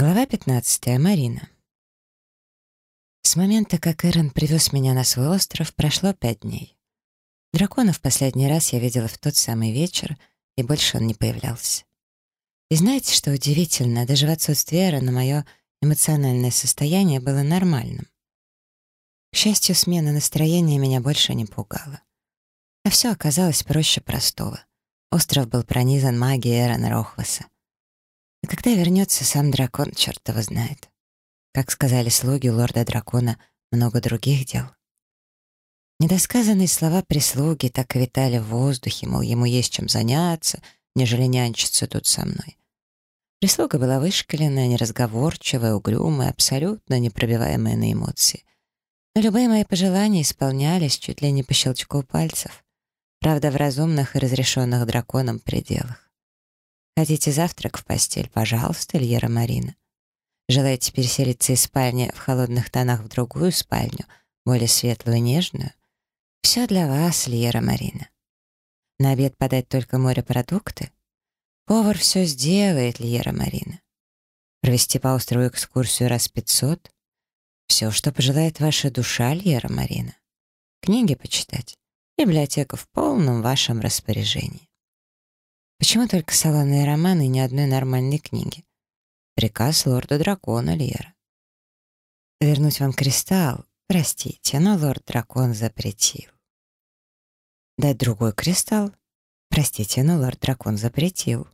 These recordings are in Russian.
Глава 15. Марина. С момента, как Эрон привез меня на свой остров, прошло пять дней. Дракона в последний раз я видела в тот самый вечер, и больше он не появлялся. И знаете, что удивительно, даже в отсутствии Эрона мое эмоциональное состояние было нормальным. К счастью, смена настроения меня больше не пугала. А все оказалось проще простого. Остров был пронизан магией Эрона Рохваса. А когда вернется сам дракон, черт его знает. Как сказали слуги лорда-дракона, много других дел. Недосказанные слова прислуги так витали в воздухе, мол, ему есть чем заняться, нежели нянчиться тут со мной. Прислуга была вышкаленная, неразговорчивая, угрюмая, абсолютно непробиваемая на эмоции. Но любые мои пожелания исполнялись чуть ли не по щелчку пальцев. Правда, в разумных и разрешенных драконом пределах. Хотите завтрак в постель? Пожалуйста, Льера Марина. Желаете переселиться из спальни в холодных тонах в другую спальню, более светлую и нежную? Все для вас, Льера Марина. На обед подать только морепродукты? Повар все сделает, Льера Марина. Провести по острову экскурсию раз пятьсот? Все, что пожелает ваша душа, Льера Марина. Книги почитать? Библиотека в полном вашем распоряжении. Почему только салонные романы и ни одной нормальной книги? Приказ лорда-дракона Лера. Вернуть вам кристалл? Простите, но лорд-дракон запретил. Дать другой кристалл? Простите, но лорд-дракон запретил.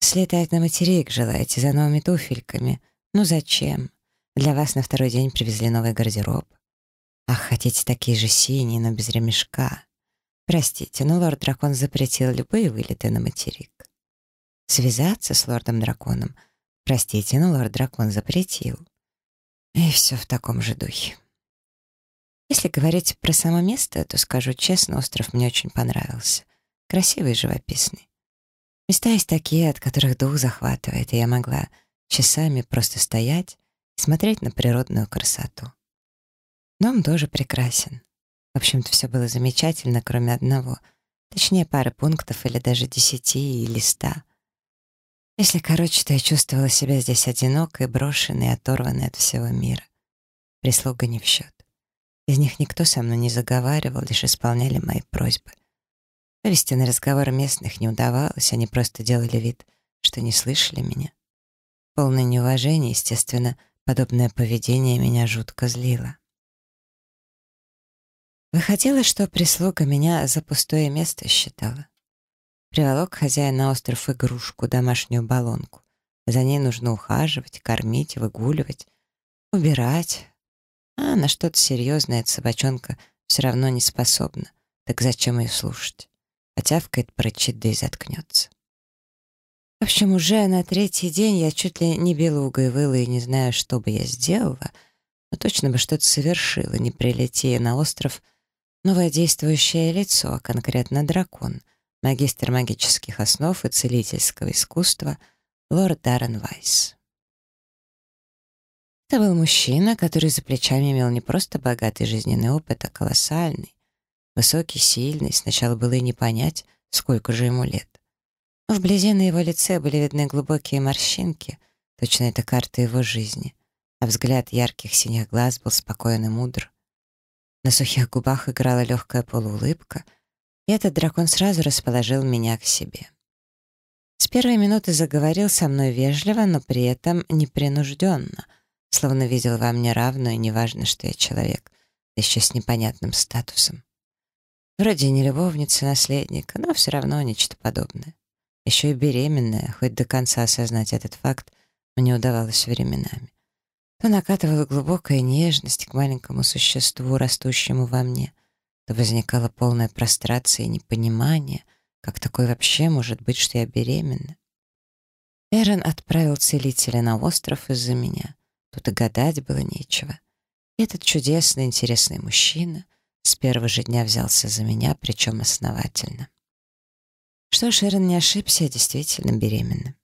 Слетать на материк желаете за новыми туфельками? Ну зачем? Для вас на второй день привезли новый гардероб. Ах, хотите такие же синие, но без ремешка. Простите, но лорд-дракон запретил любые вылеты на материк. Связаться с лордом-драконом? Простите, но лорд-дракон запретил. И все в таком же духе. Если говорить про само место, то скажу честно, остров мне очень понравился. Красивый и живописный. Места есть такие, от которых дух захватывает, и я могла часами просто стоять и смотреть на природную красоту. Дом тоже прекрасен. В общем-то, все было замечательно, кроме одного. Точнее, пары пунктов или даже десяти или ста. Если короче, то я чувствовала себя здесь одинокой, брошенной, оторванной от всего мира. Прислуга не в счет. Из них никто со мной не заговаривал, лишь исполняли мои просьбы. Повести на разговор местных не удавалось, они просто делали вид, что не слышали меня. Полное неуважение, естественно, подобное поведение меня жутко злило. Выходило, что прислуга меня за пустое место считала. Приволок хозяин на остров игрушку, домашнюю баллонку. За ней нужно ухаживать, кормить, выгуливать, убирать. А на что-то серьезное эта собачонка все равно не способна. Так зачем ее слушать? Потявкает, прочит, да и заткнется. В общем, уже на третий день я чуть ли не белугой выла и не знаю, что бы я сделала, но точно бы что-то совершила, не прилетея на остров — Новое действующее лицо, а конкретно дракон, магистр магических основ и целительского искусства, лорд Даррен Вайс. Это был мужчина, который за плечами имел не просто богатый жизненный опыт, а колоссальный. Высокий, сильный, сначала было и не понять, сколько же ему лет. Но вблизи на его лице были видны глубокие морщинки, точно это карта его жизни, а взгляд ярких синих глаз был спокоен и мудр. На сухих губах играла легкая полуулыбка, и этот дракон сразу расположил меня к себе. С первой минуты заговорил со мной вежливо, но при этом непринужденно, словно видел во мне равную, неважно, что я человек, да еще с непонятным статусом. Вроде не любовница наследника, но все равно нечто подобное. Еще и беременная, хоть до конца осознать этот факт мне удавалось временами то накатывала глубокая нежность к маленькому существу, растущему во мне, то возникала полная прострация и непонимание, как такое вообще может быть, что я беременна. Эрон отправил целителя на остров из-за меня. Тут и гадать было нечего. И этот чудесный, интересный мужчина с первого же дня взялся за меня, причем основательно. Что ж, Эрон не ошибся, я действительно беременна.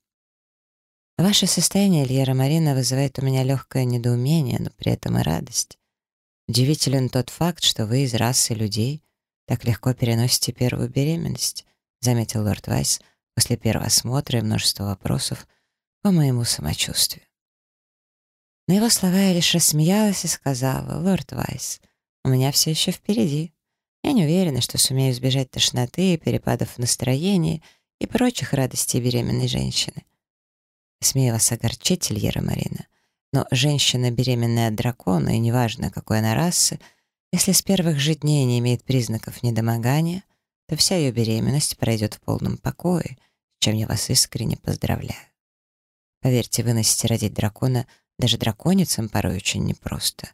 Ваше состояние, Льера Марина, вызывает у меня легкое недоумение, но при этом и радость. Удивителен тот факт, что вы из расы людей так легко переносите первую беременность, заметил лорд Вайс после первого осмотра и множества вопросов, по моему самочувствию. На его слова я лишь рассмеялась и сказала, «Лорд Вайс, у меня все еще впереди. Я не уверена, что сумею избежать тошноты, перепадов настроения и прочих радостей беременной женщины. Смею вас огорчить, Ильера Марина, но женщина, беременная от дракона, и неважно, какой она расы, если с первых же дней не имеет признаков недомогания, то вся ее беременность пройдет в полном покое, чем я вас искренне поздравляю. Поверьте, выносите родить дракона даже драконицам порой очень непросто,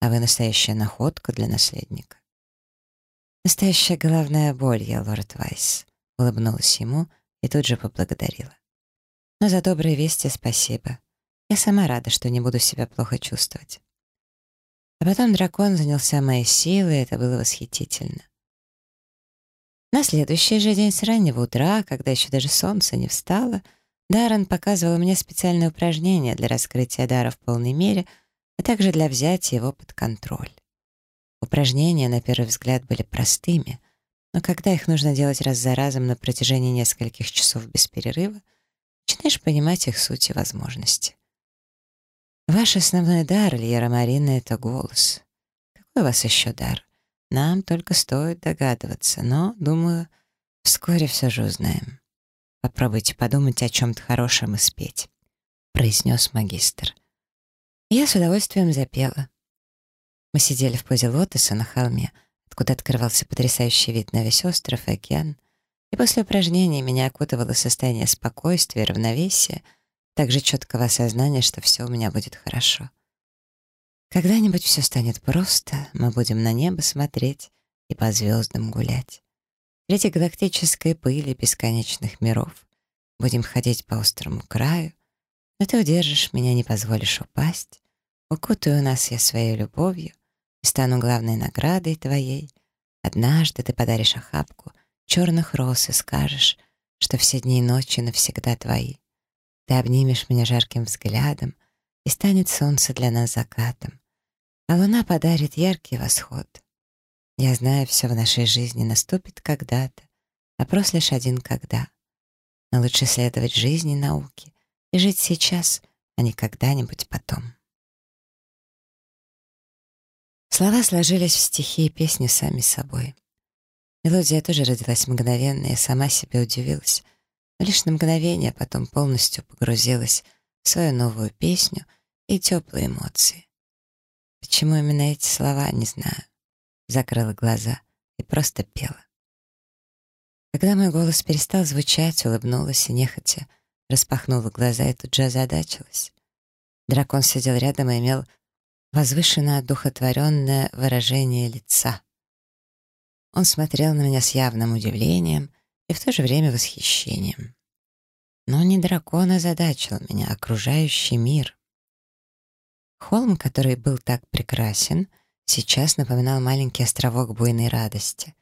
а вы настоящая находка для наследника. Настоящая головная боль, я, лорд Вайс, улыбнулась ему и тут же поблагодарила. Но за добрые вести спасибо. Я сама рада, что не буду себя плохо чувствовать. А потом дракон занялся моей силой, и это было восхитительно. На следующий же день с раннего утра, когда еще даже солнце не встало, Даррен показывал мне специальное упражнение для раскрытия дара в полной мере, а также для взятия его под контроль. Упражнения, на первый взгляд, были простыми, но когда их нужно делать раз за разом на протяжении нескольких часов без перерыва, начинаешь понимать их суть и возможности. Ваш основной дар, Льера Марина, — это голос. Какой у вас еще дар? Нам только стоит догадываться, но, думаю, вскоре все же узнаем. Попробуйте подумать о чем-то хорошем и спеть, — произнес магистр. Я с удовольствием запела. Мы сидели в позе лотоса на холме, откуда открывался потрясающий вид на весь остров и океан, и после упражнений меня окутывало состояние спокойствия, равновесия, также четкого осознания, что все у меня будет хорошо. Когда-нибудь все станет просто, мы будем на небо смотреть и по звездам гулять. Среди галактической пыли бесконечных миров будем ходить по острому краю, но ты удержишь меня, не позволишь упасть, укутаю нас я своей любовью и стану главной наградой твоей. Однажды ты подаришь охапку черных роз и скажешь, что все дни и ночи навсегда твои. Ты обнимешь меня жарким взглядом, и станет солнце для нас закатом, а луна подарит яркий восход. Я знаю, все в нашей жизни наступит когда-то, вопрос лишь один «когда». Но лучше следовать жизни науке и жить сейчас, а не когда-нибудь потом. Слова сложились в стихи и песни сами собой. Мелодия тоже родилась мгновенно, я сама себе удивилась, но лишь на мгновение потом полностью погрузилась в свою новую песню и теплые эмоции. Почему именно эти слова, не знаю. Закрыла глаза и просто пела. Когда мой голос перестал звучать, улыбнулась и нехотя распахнула глаза и тут же озадачилась. Дракон сидел рядом и имел возвышенно одухотворенное выражение лица. Он смотрел на меня с явным удивлением и в то же время восхищением. Но не дракон озадачил меня, а окружающий мир. Холм, который был так прекрасен, сейчас напоминал маленький островок буйной радости.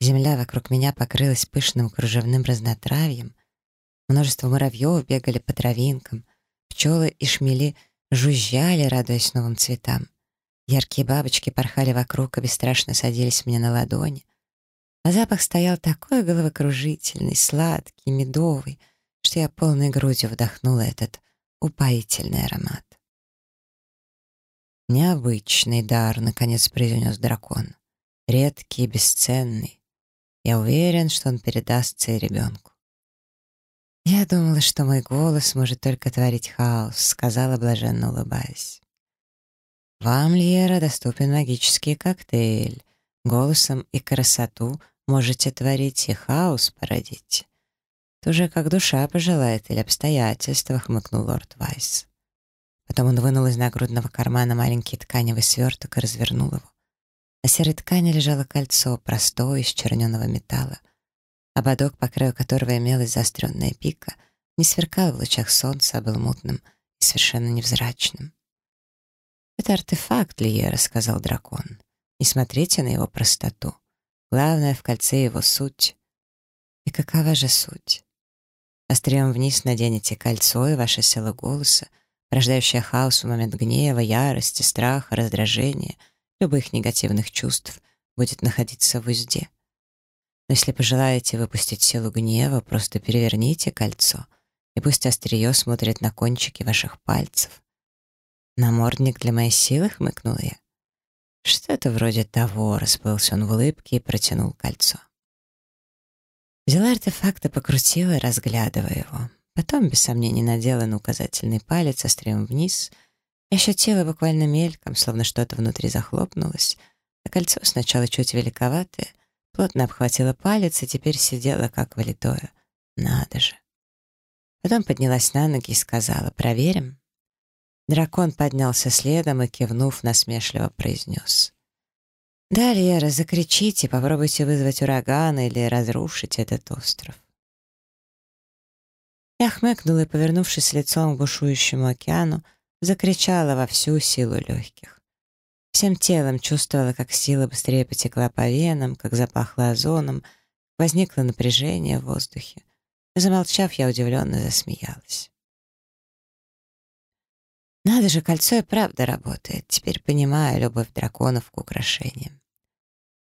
Земля вокруг меня покрылась пышным кружевным разнотравьем, множество муравьев бегали по травинкам, пчелы и шмели — жужжали, радуясь новым цветам. Яркие бабочки порхали вокруг и бесстрашно садились мне на ладони. А запах стоял такой головокружительный, сладкий, медовый, что я полной грудью вдохнула этот упоительный аромат. «Необычный дар», — наконец произнес дракон. «Редкий бесценный. Я уверен, что он передастся и ребенку». «Я думала, что мой голос может только творить хаос», — сказала, блаженно улыбаясь. «Вам, Льера, доступен магический коктейль. Голосом и красоту можете творить и хаос породить. Тоже как душа пожелает или обстоятельства», — хмыкнул лорд Вайс. Потом он вынул из нагрудного кармана маленький тканевый сверток и развернул его. На серой ткани лежало кольцо, простое, из черненого металла. Ободок, по краю которого имелась заостренная пика, не сверкал в лучах солнца, а был мутным и совершенно невзрачным. «Это артефакт Лиера», — сказал дракон. «Не смотрите на его простоту. Главное в кольце его суть». «И какова же суть?» Острием вниз наденете кольцо, и ваша сила голоса, порождающая хаос в момент гнева, ярости, страха, раздражения, любых негативных чувств, будет находиться в узде. Но если пожелаете выпустить силу гнева, просто переверните кольцо, и пусть острие смотрит на кончики ваших пальцев. «Намордник для моей силы?» — хмыкнула я. «Что-то вроде того», — расплылся он в улыбке и протянул кольцо. Взяла артефакт и покрутила, разглядывая его. Потом, без сомнений, надела на указательный палец острием вниз и ощутила буквально мельком, словно что-то внутри захлопнулось, а кольцо сначала чуть великоватое, плотно обхватило палец и теперь сидела как валитое. Надо же. Потом поднялась на ноги и сказала «Проверим». Дракон поднялся следом и, кивнув, насмешливо произнес. «Далее закричите, попробуйте вызвать ураган или разрушить этот остров». Я хмыкнула и, повернувшись лицом к бушующему океану, закричала во всю силу легких. Всем телом чувствовала, как сила быстрее потекла по венам, как запахло озоном, возникло напряжение в воздухе. Замолчав, я удивленно засмеялась. Надо же, кольцо и правда работает. Теперь понимаю любовь драконов к украшениям.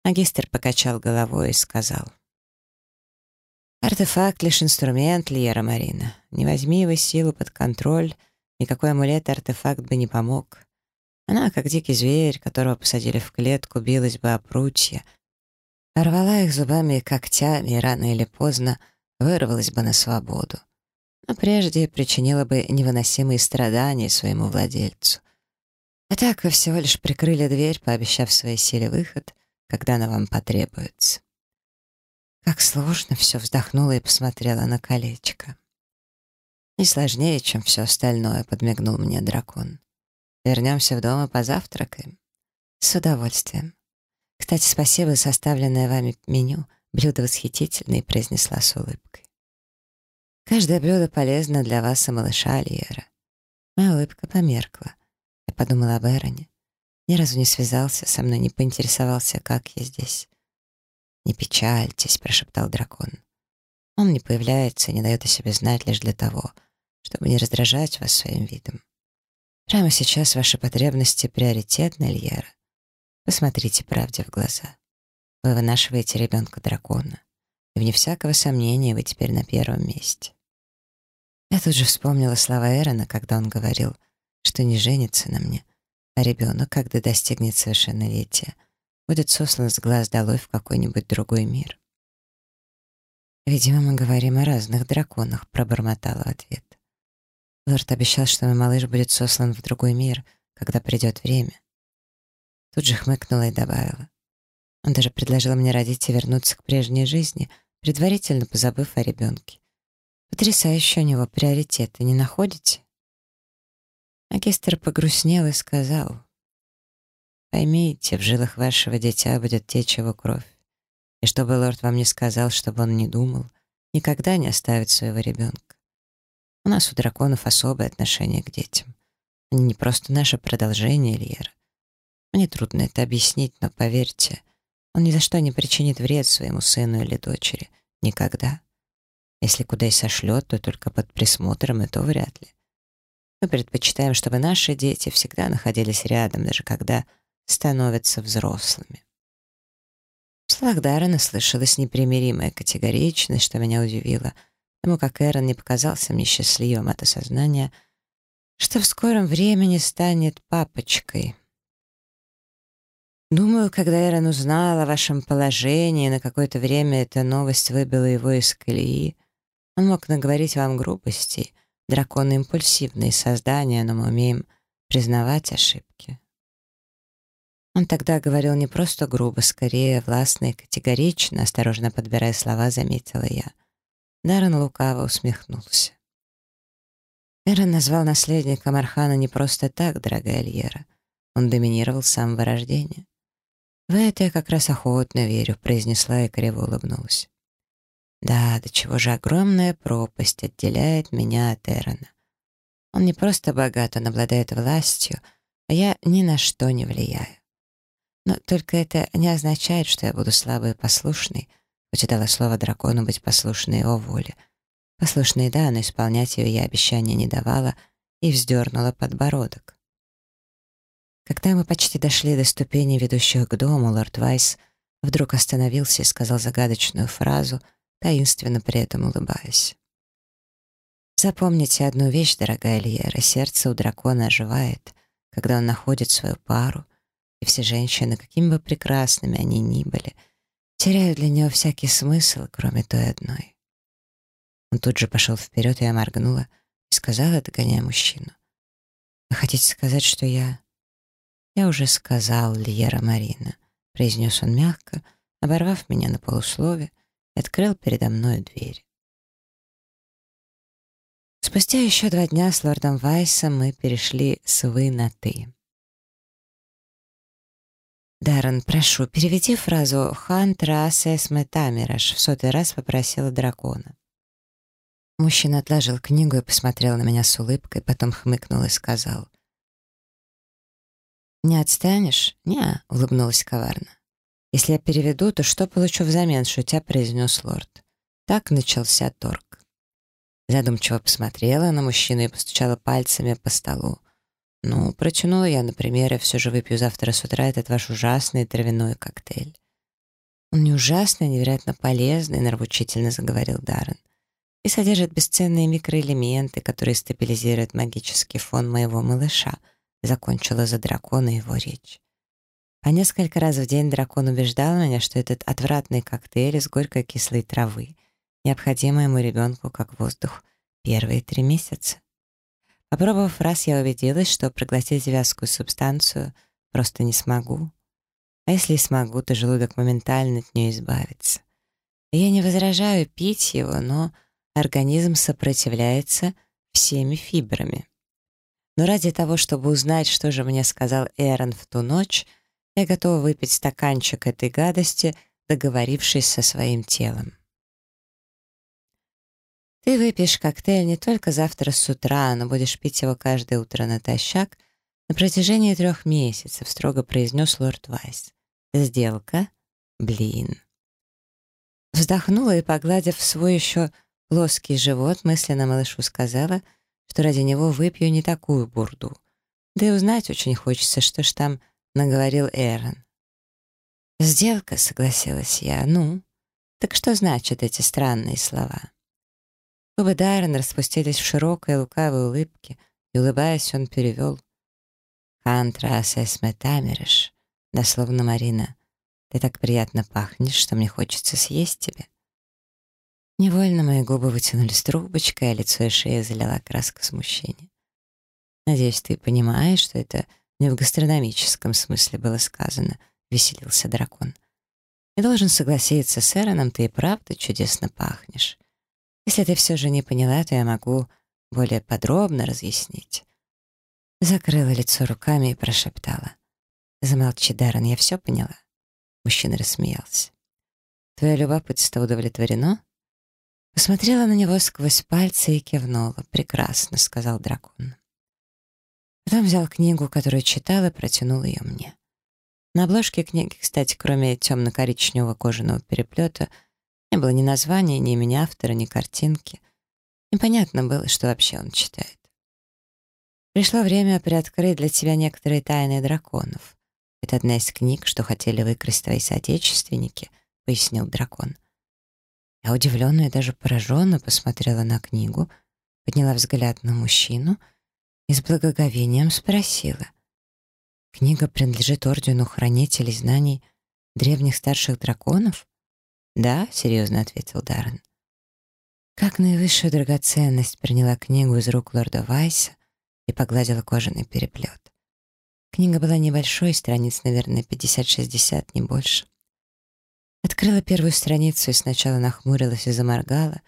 Магистр покачал головой и сказал. Артефакт — лишь инструмент, Льера Марина. Не возьми его силу под контроль, никакой амулет артефакт бы не помог. Она, как дикий зверь, которого посадили в клетку, билась бы о прутья, порвала их зубами и когтями, и рано или поздно вырвалась бы на свободу но прежде причинила бы невыносимые страдания своему владельцу. А так вы всего лишь прикрыли дверь, пообещав своей силе выход, когда она вам потребуется. Как сложно все вздохнула и посмотрела на колечко. «Не сложнее, чем все остальное», — подмигнул мне дракон. «Вернемся в дом и позавтракаем». «С удовольствием. Кстати, спасибо за составленное вами меню. Блюдо восхитительное», — произнесла с улыбкой. Каждое блюдо полезно для вас и малыша Лиера. Моя улыбка померкла. Я подумала об Эроне. Ни разу не связался со мной, не поинтересовался, как я здесь. «Не печальтесь», — прошептал дракон. «Он не появляется и не дает о себе знать лишь для того, чтобы не раздражать вас своим видом. Прямо сейчас ваши потребности приоритетны, Льера. Посмотрите правде в глаза. Вы вынашиваете ребенка дракона, и вне всякого сомнения вы теперь на первом месте. Я тут же вспомнила слова Эрона, когда он говорил, что не женится на мне, а ребенок, когда достигнет совершеннолетия, будет сослан с глаз долой в какой-нибудь другой мир. «Видимо, мы говорим о разных драконах», — пробормотала в ответ. Лорд обещал, что мой малыш будет сослан в другой мир, когда придет время. Тут же хмыкнула и добавила. Он даже предложил мне родить и вернуться к прежней жизни, предварительно позабыв о ребенке. Потрясающие у него приоритеты, не находите? Магистр погрустнел и сказал, «Поймите, в жилах вашего дитя будет течь его кровь. И чтобы лорд вам не сказал, чтобы он не думал, никогда не оставит своего ребенка. У нас у драконов особое отношение к детям. Они не просто наше продолжение, Ильера. Мне трудно это объяснить, но поверьте, он ни за что не причинит вред своему сыну или дочери. Никогда. Если куда и сошлет, то только под присмотром, и то вряд ли. Мы предпочитаем, чтобы наши дети всегда находились рядом, даже когда становятся взрослыми. В словах Даррена слышалась непримиримая категоричность, что меня удивило, потому как Эрон не показался мне счастливым от осознания, что в скором времени станет папочкой. Думаю, когда Эрон узнал о вашем положении, на какое-то время эта новость выбила его из колеи, он мог наговорить вам грубостей. Драконы — импульсивные создания, но мы умеем признавать ошибки. Он тогда говорил не просто грубо, скорее властно и категорично, осторожно подбирая слова, заметила я. Даррен лукаво усмехнулся. Эрон назвал наследника Мархана не просто так, дорогая Альера. Он доминировал с самого рождения. «В это я как раз охотно верю», — произнесла и криво улыбнулась. Да, до чего же огромная пропасть отделяет меня от Эрона. Он не просто богат, он обладает властью, а я ни на что не влияю. Но только это не означает, что я буду слабой и послушной, хоть и дала слово дракону быть послушной его воле. Послушной, да, но исполнять ее я обещания не давала и вздернула подбородок. Когда мы почти дошли до ступеней, ведущих к дому, лорд Вайс вдруг остановился и сказал загадочную фразу — таинственно при этом улыбаясь. Запомните одну вещь, дорогая Льера, сердце у дракона оживает, когда он находит свою пару, и все женщины, какими бы прекрасными они ни были, теряют для него всякий смысл, кроме той одной. Он тут же пошел вперед, и я моргнула и сказала, догоняя мужчину. «Вы хотите сказать, что я...» «Я уже сказал, Льера Марина», — произнес он мягко, оборвав меня на полуслове, и открыл передо мной дверь. Спустя еще два дня с лордом Вайсом мы перешли с «вы» на «ты». «Даррен, прошу, переведи фразу «Хан трасес метамираш», — в сотый раз попросила дракона. Мужчина отложил книгу и посмотрел на меня с улыбкой, потом хмыкнул и сказал. «Не отстанешь?» «Не», — улыбнулась коварно. «Если я переведу, то что получу взамен?» — шутя произнес лорд. Так начался торг. Задумчиво посмотрела на мужчину и постучала пальцами по столу. «Ну, протянула я, например, я все же выпью завтра с утра этот ваш ужасный травяной коктейль». «Он не ужасный, а невероятно полезный», — нравоучительно заговорил Даррен и содержит бесценные микроэлементы, которые стабилизируют магический фон моего малыша», — закончила за дракона его речь. По несколько раз в день дракон убеждал меня, что этот отвратный коктейль из горькой кислой травы необходим моему ребенку как воздух первые три месяца. Попробовав раз, я убедилась, что проглотить вязкую субстанцию просто не смогу. А если смогу, то желудок моментально от нее избавится. я не возражаю пить его, но организм сопротивляется всеми фибрами. Но ради того, чтобы узнать, что же мне сказал Эрон в ту ночь, я готова выпить стаканчик этой гадости, договорившись со своим телом. Ты выпьешь коктейль не только завтра с утра, но будешь пить его каждое утро натощак на протяжении трех месяцев, строго произнес лорд Вайс. Сделка? Блин. Вздохнула и, погладив свой еще плоский живот, мысленно малышу сказала, что ради него выпью не такую бурду. Да и узнать очень хочется, что ж там наговорил Эрон. «Сделка», — согласилась я, — «ну, так что значат эти странные слова?» Губы Дайрона распустились в широкой лукавой улыбке, и, улыбаясь, он перевел «Хантрас эсметамериш», дословно Марина, «Ты так приятно пахнешь, что мне хочется съесть тебя». Невольно мои губы вытянулись трубочкой, а лицо и шея залила краска смущения. «Надеюсь, ты понимаешь, что это не в гастрономическом смысле было сказано», — веселился дракон. «И должен согласиться с Эроном, ты и правда чудесно пахнешь. Если ты все же не поняла, то я могу более подробно разъяснить». Закрыла лицо руками и прошептала. «Замолчи, Даррен, я все поняла». Мужчина рассмеялся. «Твое любопытство удовлетворено?» Посмотрела на него сквозь пальцы и кивнула. «Прекрасно», — сказал дракон. Потом взял книгу, которую читал, и протянул ее мне. На обложке книги, кстати, кроме темно-коричневого кожаного переплета, не было ни названия, ни имени автора, ни картинки. Непонятно было, что вообще он читает. Пришло время приоткрыть для тебя некоторые тайны драконов. Это одна из книг, что хотели выкрасть твои соотечественники, — пояснил дракон. Я удивленно и даже пораженно посмотрела на книгу, подняла взгляд на мужчину и с благоговением спросила. «Книга принадлежит Ордену Хранителей Знаний Древних Старших Драконов?» «Да», — серьезно ответил Даррен. Как наивысшую драгоценность приняла книгу из рук лорда Вайса и погладила кожаный переплет. Книга была небольшой, страниц, наверное, 50-60, не больше. Открыла первую страницу и сначала нахмурилась и заморгала,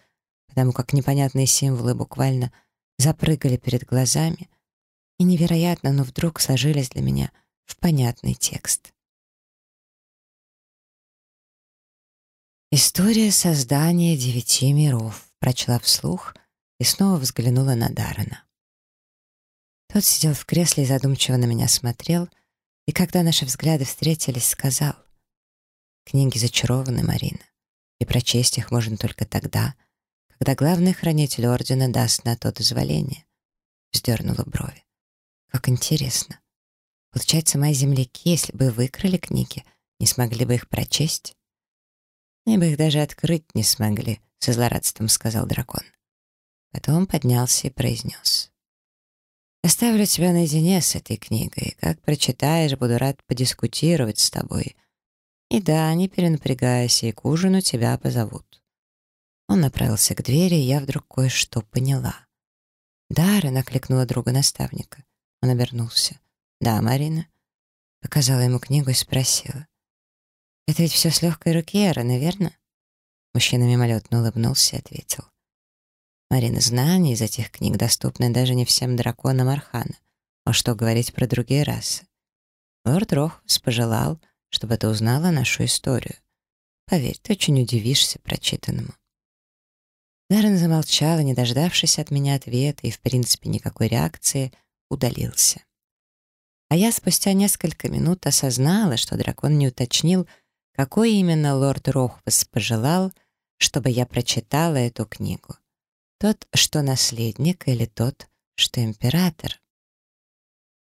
потому как непонятные символы буквально запрыгали перед глазами и невероятно, но вдруг сложились для меня в понятный текст. «История создания девяти миров», — прочла вслух и снова взглянула на Даррена. Тот сидел в кресле и задумчиво на меня смотрел, и когда наши взгляды встретились, сказал, Книги зачарованы, Марина, и прочесть их можно только тогда, когда главный хранитель Ордена даст на то дозволение. Вздернула брови. Как интересно. Получается, мои земляки, если бы выкрали книги, не смогли бы их прочесть? Они бы их даже открыть не смогли, со злорадством сказал дракон. Потом поднялся и произнес. «Оставлю тебя наедине с этой книгой. Как прочитаешь, буду рад подискутировать с тобой. И да, не перенапрягайся, и к ужину тебя позовут». Он направился к двери, и я вдруг кое-что поняла. «Дара!» — накликнула друга наставника. Он обернулся. «Да, Марина?» Показала ему книгу и спросила. «Это ведь все с легкой руки Эрона, верно?» Мужчина мимолетно улыбнулся и ответил. «Марина, знания из этих книг доступны даже не всем драконам Архана. А что говорить про другие расы? Лорд Рохвас пожелал, чтобы ты узнала нашу историю. Поверь, ты очень удивишься прочитанному». Даррен замолчал не дождавшись от меня ответа и, в принципе, никакой реакции, удалился. А я спустя несколько минут осознала, что дракон не уточнил, какой именно лорд Рохвас пожелал, чтобы я прочитала эту книгу. Тот, что наследник, или тот, что император?